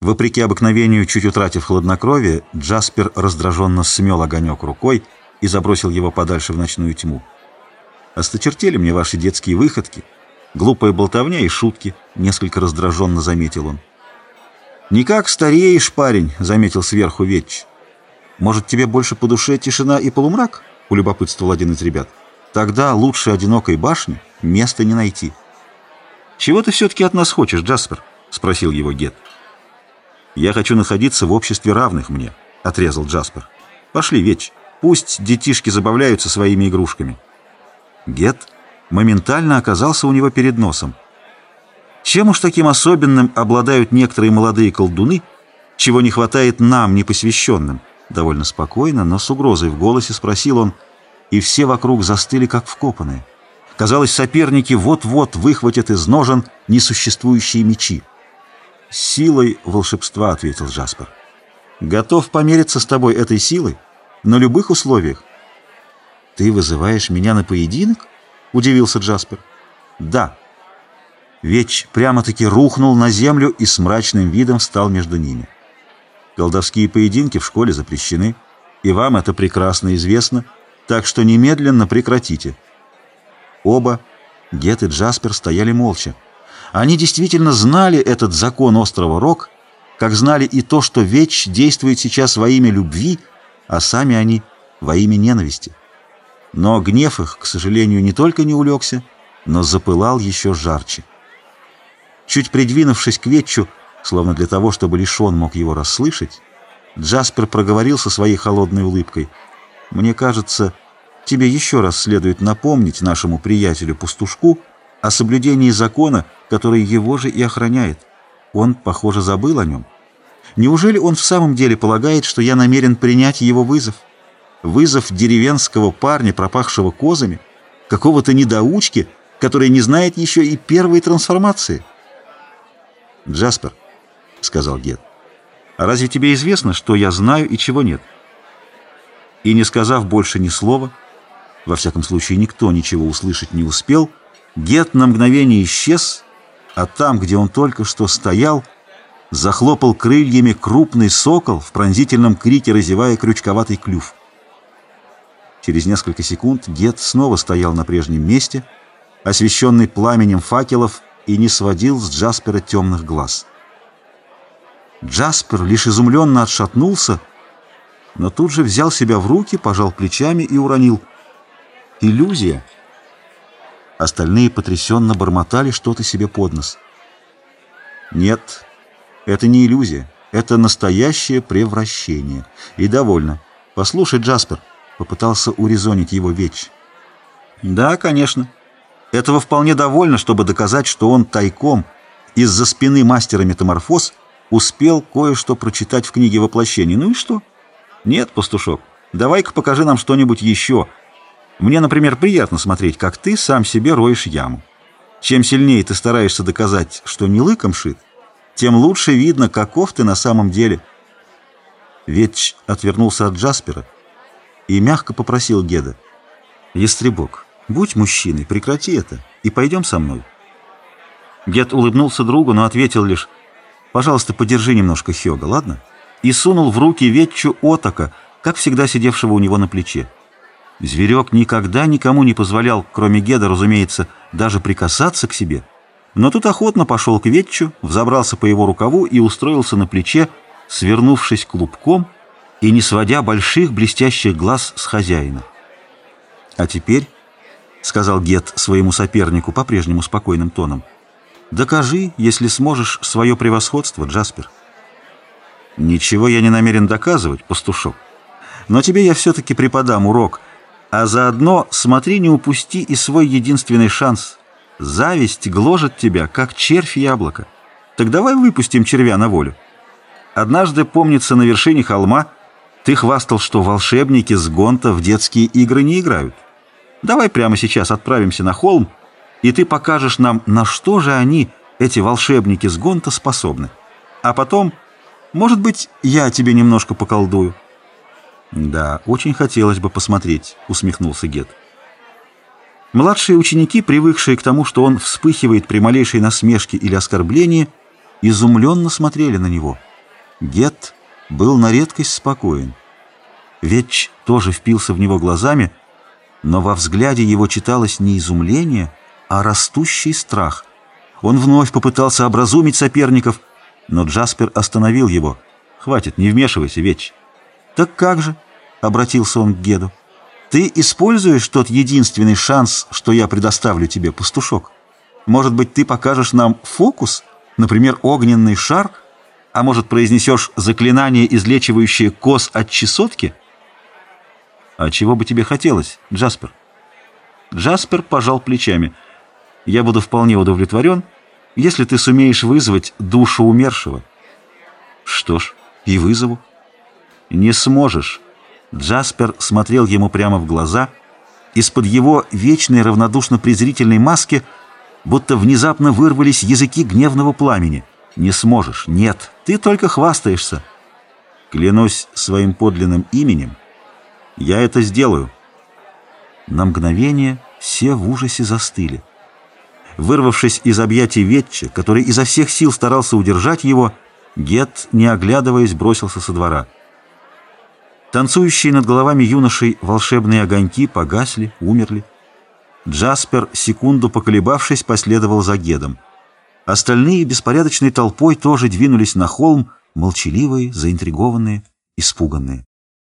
Вопреки обыкновению, чуть утратив хладнокровие, Джаспер раздраженно смел огонек рукой и забросил его подальше в ночную тьму. «Осточертели мне ваши детские выходки, глупая болтовня и шутки», — несколько раздраженно заметил он. «Никак стареешь, парень», — заметил сверху Ветч. «Может, тебе больше по душе тишина и полумрак?» — улюбопытствовал один из ребят. «Тогда лучше одинокой башни места не найти». «Чего ты все-таки от нас хочешь, Джаспер?» — спросил его Гет. «Я хочу находиться в обществе равных мне», — отрезал Джаспер. «Пошли, Веч, пусть детишки забавляются своими игрушками». Гет моментально оказался у него перед носом. Чем уж таким особенным обладают некоторые молодые колдуны, чего не хватает нам, непосвященным? Довольно спокойно, но с угрозой в голосе спросил он, и все вокруг застыли, как вкопанные. Казалось, соперники вот-вот выхватят из ножен несуществующие мечи. «Силой волшебства», — ответил Джаспер. «Готов помериться с тобой этой силой на любых условиях». «Ты вызываешь меня на поединок?» — удивился Джаспер. «Да». Веч прямо-таки рухнул на землю и с мрачным видом встал между ними. Колдовские поединки в школе запрещены, и вам это прекрасно известно, так что немедленно прекратите. Оба, Гет и Джаспер, стояли молча. Они действительно знали этот закон острова Рок, как знали и то, что Веч действует сейчас во имя любви, а сами они во имя ненависти. Но гнев их, к сожалению, не только не улегся, но запылал еще жарче. Чуть придвинувшись к Ветчу, словно для того, чтобы лишь он мог его расслышать, Джаспер проговорил со своей холодной улыбкой. «Мне кажется, тебе еще раз следует напомнить нашему приятелю-пастушку о соблюдении закона, который его же и охраняет. Он, похоже, забыл о нем. Неужели он в самом деле полагает, что я намерен принять его вызов? Вызов деревенского парня, пропахшего козами, какого-то недоучки, который не знает еще и первой трансформации?» «Джаспер», — сказал Гет, — «а разве тебе известно, что я знаю и чего нет?» И не сказав больше ни слова, во всяком случае никто ничего услышать не успел, Гет на мгновение исчез, а там, где он только что стоял, захлопал крыльями крупный сокол в пронзительном крике, разевая крючковатый клюв. Через несколько секунд Гет снова стоял на прежнем месте, освещенный пламенем факелов и не сводил с Джаспера темных глаз. Джаспер лишь изумленно отшатнулся, но тут же взял себя в руки, пожал плечами и уронил. «Иллюзия!» Остальные потрясенно бормотали что-то себе под нос. «Нет, это не иллюзия, это настоящее превращение. И довольно. Послушай, Джаспер», — попытался урезонить его Веч. «Да, конечно». Этого вполне довольно, чтобы доказать, что он тайком из-за спины мастера метаморфоз успел кое-что прочитать в книге воплощений. Ну и что? Нет, пастушок, давай-ка покажи нам что-нибудь еще. Мне, например, приятно смотреть, как ты сам себе роешь яму. Чем сильнее ты стараешься доказать, что не лыком шит, тем лучше видно, каков ты на самом деле. Ветч отвернулся от Джаспера и мягко попросил Геда. «Ястребок, Будь мужчиной, прекрати это, и пойдем со мной. Гет улыбнулся другу, но ответил лишь, «Пожалуйста, подержи немножко Хёга, ладно?» И сунул в руки Ветчу Отака, как всегда сидевшего у него на плече. Зверек никогда никому не позволял, кроме Геда, разумеется, даже прикасаться к себе. Но тут охотно пошел к Ветчу, взобрался по его рукаву и устроился на плече, свернувшись клубком и не сводя больших блестящих глаз с хозяина. А теперь — сказал Гет своему сопернику по-прежнему спокойным тоном. «Докажи, если сможешь, свое превосходство, Джаспер». «Ничего я не намерен доказывать, пастушок. Но тебе я все-таки преподам урок, а заодно смотри, не упусти и свой единственный шанс. Зависть гложет тебя, как червь яблоко. Так давай выпустим червя на волю. Однажды, помнится, на вершине холма ты хвастал, что волшебники с Гонта в детские игры не играют». Давай прямо сейчас отправимся на холм, и ты покажешь нам, на что же они, эти волшебники с Гонта, способны. А потом, может быть, я тебе немножко поколдую». «Да, очень хотелось бы посмотреть», — усмехнулся Гет. Младшие ученики, привыкшие к тому, что он вспыхивает при малейшей насмешке или оскорблении, изумленно смотрели на него — Гет был на редкость спокоен. Ветч тоже впился в него глазами, но во взгляде его читалось не изумление, а растущий страх. Он вновь попытался образумить соперников, но Джаспер остановил его. «Хватит, не вмешивайся, Ветч». «Так как же?» — обратился он к Геду. «Ты используешь тот единственный шанс, что я предоставлю тебе, пастушок? Может быть, ты покажешь нам фокус, например, огненный шар, а может, произнесешь заклинание, излечивающее коз от чесотки?» «А чего бы тебе хотелось, Джаспер?» Джаспер пожал плечами. «Я буду вполне удовлетворен, если ты сумеешь вызвать душу умершего». «Что ж, и вызову». «Не сможешь». Джаспер смотрел ему прямо в глаза. Из-под его вечной равнодушно-презрительной маски будто внезапно вырвались языки гневного пламени. «Не сможешь. Нет. Ты только хвастаешься». «Клянусь своим подлинным именем». Я это сделаю. На мгновение все в ужасе застыли. Вырвавшись из объятий Ветча, который изо всех сил старался удержать его, Гет, не оглядываясь, бросился со двора. Танцующие над головами юношей волшебные огоньки погасли, умерли. Джаспер, секунду поколебавшись, последовал за Гедом. Остальные беспорядочной толпой тоже двинулись на холм, молчаливые, заинтригованные, испуганные.